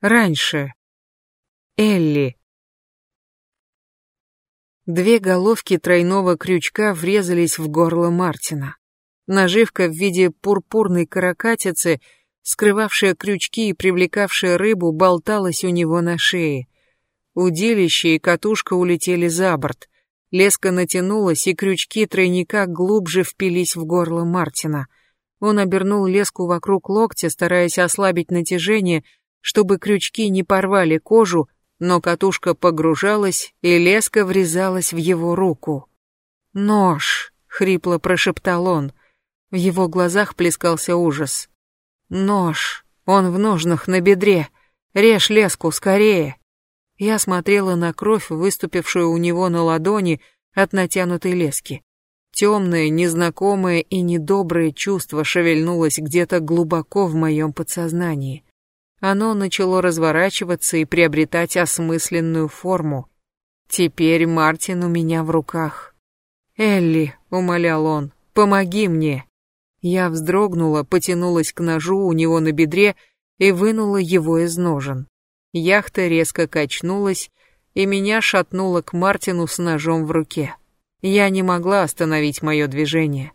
Раньше. Элли. Две головки тройного крючка врезались в горло Мартина. Наживка в виде пурпурной каракатицы, скрывавшая крючки и привлекавшая рыбу, болталась у него на шее. Удилище и катушка улетели за борт. Леска натянулась, и крючки тройника глубже впились в горло Мартина. Он обернул леску вокруг локтя, стараясь ослабить натяжение, чтобы крючки не порвали кожу, но катушка погружалась, и леска врезалась в его руку. «Нож!» — хрипло прошептал он. В его глазах плескался ужас. «Нож! Он в ножнах на бедре! Режь леску, скорее!» Я смотрела на кровь, выступившую у него на ладони от натянутой лески. Темное, незнакомое и недоброе чувство шевельнулось где-то глубоко в моем подсознании. Оно начало разворачиваться и приобретать осмысленную форму. Теперь Мартин у меня в руках. «Элли», — умолял он, — «помоги мне». Я вздрогнула, потянулась к ножу у него на бедре и вынула его из ножен. Яхта резко качнулась, и меня шатнуло к Мартину с ножом в руке. Я не могла остановить мое движение.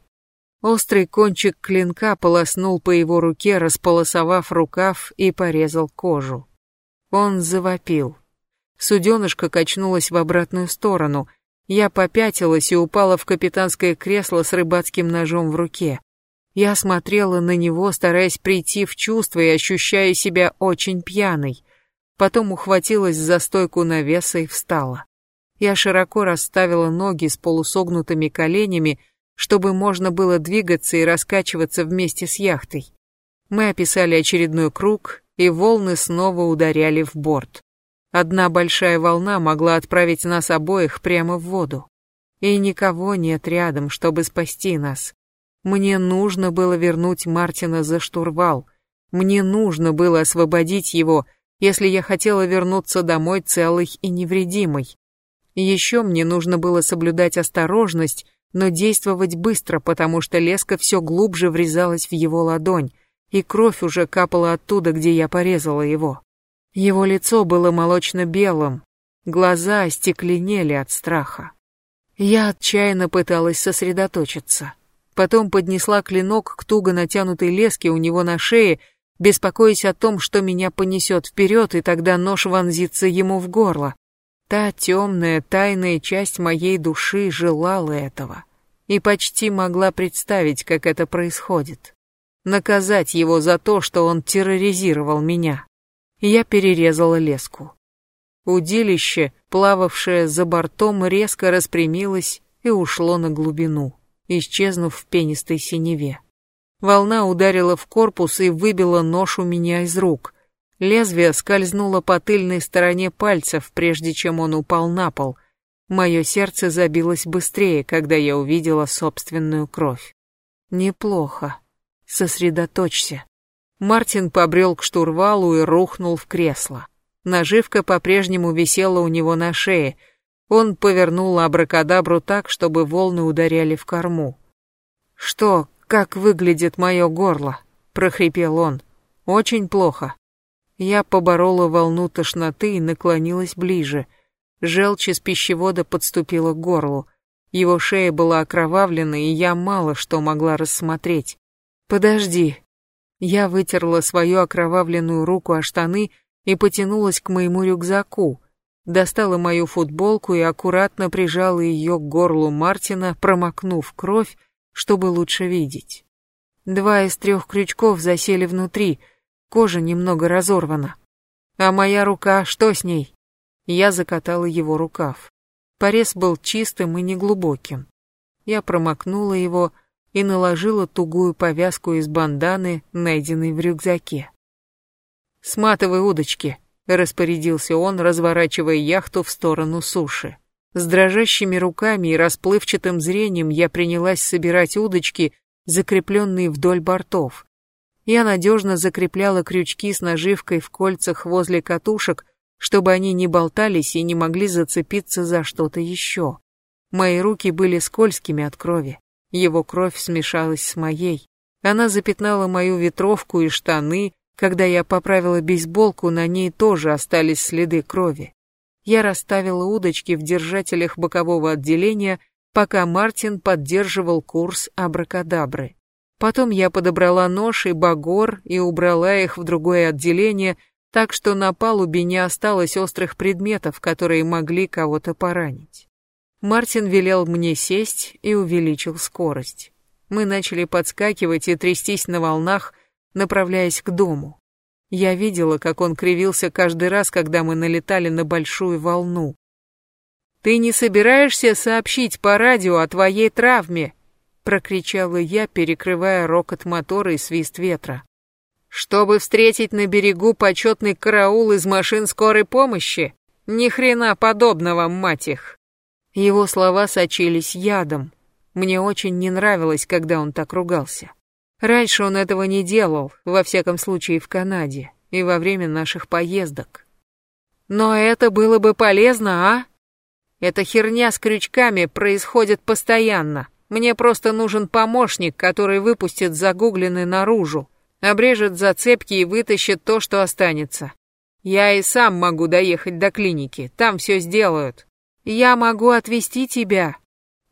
Острый кончик клинка полоснул по его руке, располосовав рукав и порезал кожу. Он завопил. Суденышко качнулось в обратную сторону. Я попятилась и упала в капитанское кресло с рыбацким ножом в руке. Я смотрела на него, стараясь прийти в чувство и ощущая себя очень пьяной. Потом ухватилась за стойку навеса и встала. Я широко расставила ноги с полусогнутыми коленями, чтобы можно было двигаться и раскачиваться вместе с яхтой. Мы описали очередной круг, и волны снова ударяли в борт. Одна большая волна могла отправить нас обоих прямо в воду. И никого нет рядом, чтобы спасти нас. Мне нужно было вернуть Мартина за штурвал. Мне нужно было освободить его, если я хотела вернуться домой целой и невредимой. Еще мне нужно было соблюдать осторожность но действовать быстро, потому что леска все глубже врезалась в его ладонь, и кровь уже капала оттуда, где я порезала его. Его лицо было молочно-белым, глаза остекленели от страха. Я отчаянно пыталась сосредоточиться. Потом поднесла клинок к туго натянутой леске у него на шее, беспокоясь о том, что меня понесет вперед, и тогда нож вонзится ему в горло. Та темная, тайная часть моей души желала этого и почти могла представить, как это происходит. Наказать его за то, что он терроризировал меня. Я перерезала леску. Удилище, плававшее за бортом, резко распрямилось и ушло на глубину, исчезнув в пенистой синеве. Волна ударила в корпус и выбила нож у меня из рук. Лезвие скользнуло по тыльной стороне пальцев, прежде чем он упал на пол. Мое сердце забилось быстрее, когда я увидела собственную кровь. Неплохо. Сосредоточься. Мартин побрел к штурвалу и рухнул в кресло. Наживка по-прежнему висела у него на шее. Он повернул абракадабру так, чтобы волны ударяли в корму. «Что, как выглядит мое горло?» — прохрипел он. «Очень плохо». Я поборола волну тошноты и наклонилась ближе. Желчь из пищевода подступила к горлу. Его шея была окровавлена, и я мало что могла рассмотреть. «Подожди». Я вытерла свою окровавленную руку о штаны и потянулась к моему рюкзаку. Достала мою футболку и аккуратно прижала ее к горлу Мартина, промокнув кровь, чтобы лучше видеть. Два из трех крючков засели внутри — Кожа немного разорвана. А моя рука, что с ней? Я закатала его рукав. Порез был чистым и неглубоким. Я промокнула его и наложила тугую повязку из банданы, найденной в рюкзаке. «Сматывай удочки», — распорядился он, разворачивая яхту в сторону суши. С дрожащими руками и расплывчатым зрением я принялась собирать удочки, закрепленные вдоль бортов. Я надежно закрепляла крючки с наживкой в кольцах возле катушек, чтобы они не болтались и не могли зацепиться за что-то еще. Мои руки были скользкими от крови. Его кровь смешалась с моей. Она запятнала мою ветровку и штаны, Когда я поправила бейсболку, на ней тоже остались следы крови. Я расставила удочки в держателях бокового отделения, пока Мартин поддерживал курс абракадабры. Потом я подобрала нож и багор и убрала их в другое отделение, так что на палубе не осталось острых предметов, которые могли кого-то поранить. Мартин велел мне сесть и увеличил скорость. Мы начали подскакивать и трястись на волнах, направляясь к дому. Я видела, как он кривился каждый раз, когда мы налетали на большую волну. «Ты не собираешься сообщить по радио о твоей травме?» Прокричала я, перекрывая рокот мотора и свист ветра. «Чтобы встретить на берегу почетный караул из машин скорой помощи? Ни хрена подобного, мать их!» Его слова сочились ядом. Мне очень не нравилось, когда он так ругался. Раньше он этого не делал, во всяком случае в Канаде, и во время наших поездок. Но это было бы полезно, а? Эта херня с крючками происходит постоянно. Мне просто нужен помощник, который выпустит загугленный наружу, обрежет зацепки и вытащит то, что останется. Я и сам могу доехать до клиники, там все сделают. Я могу отвезти тебя,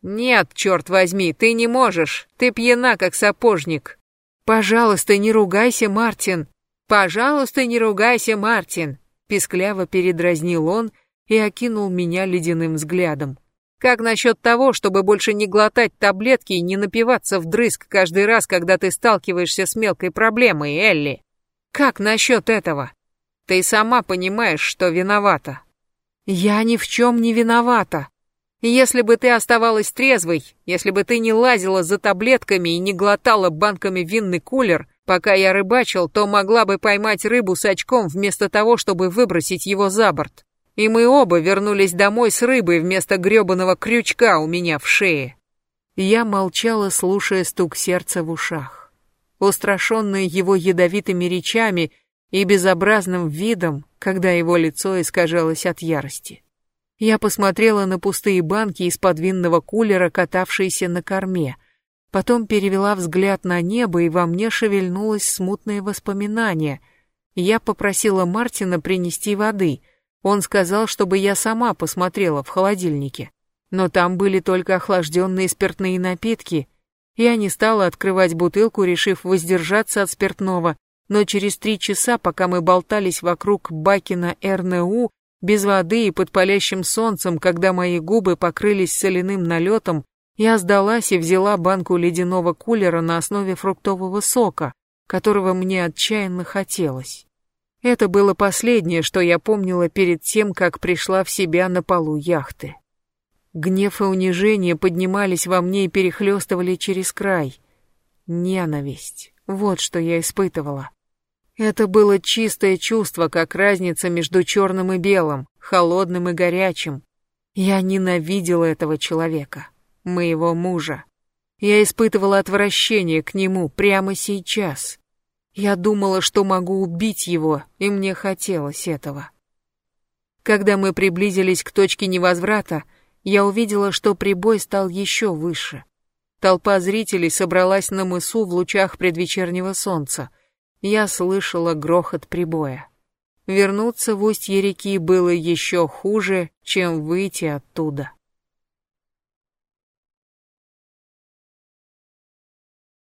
«Нет, черт возьми, ты не можешь. Ты пьяна, как сапожник». «Пожалуйста, не ругайся, Мартин. Пожалуйста, не ругайся, Мартин», — пискляво передразнил он и окинул меня ледяным взглядом. «Как насчет того, чтобы больше не глотать таблетки и не напиваться вдрызг каждый раз, когда ты сталкиваешься с мелкой проблемой, Элли? Как насчет этого? Ты сама понимаешь, что виновата». «Я ни в чем не виновата», если бы ты оставалась трезвой, если бы ты не лазила за таблетками и не глотала банками винный кулер, пока я рыбачил, то могла бы поймать рыбу с очком вместо того, чтобы выбросить его за борт. И мы оба вернулись домой с рыбой вместо грёбаного крючка у меня в шее. Я молчала, слушая стук сердца в ушах. Устрашённая его ядовитыми речами и безобразным видом, когда его лицо искажалось от ярости. Я посмотрела на пустые банки из-под винного кулера, катавшиеся на корме. Потом перевела взгляд на небо, и во мне шевельнулось смутное воспоминание. Я попросила Мартина принести воды. Он сказал, чтобы я сама посмотрела в холодильнике. Но там были только охлажденные спиртные напитки. Я не стала открывать бутылку, решив воздержаться от спиртного, но через три часа, пока мы болтались вокруг Бакина РНУ, без воды и под палящим солнцем, когда мои губы покрылись соляным налетом, я сдалась и взяла банку ледяного кулера на основе фруктового сока, которого мне отчаянно хотелось. Это было последнее, что я помнила перед тем, как пришла в себя на полу яхты. Гнев и унижение поднимались во мне и перехлестывали через край. Ненависть. Вот что я испытывала. Это было чистое чувство, как разница между черным и белым, холодным и горячим. Я ненавидела этого человека, моего мужа. Я испытывала отвращение к нему прямо сейчас. Я думала, что могу убить его, и мне хотелось этого. Когда мы приблизились к точке невозврата, я увидела, что прибой стал еще выше. Толпа зрителей собралась на мысу в лучах предвечернего солнца — я слышала грохот прибоя. Вернуться в устье реки было еще хуже, чем выйти оттуда.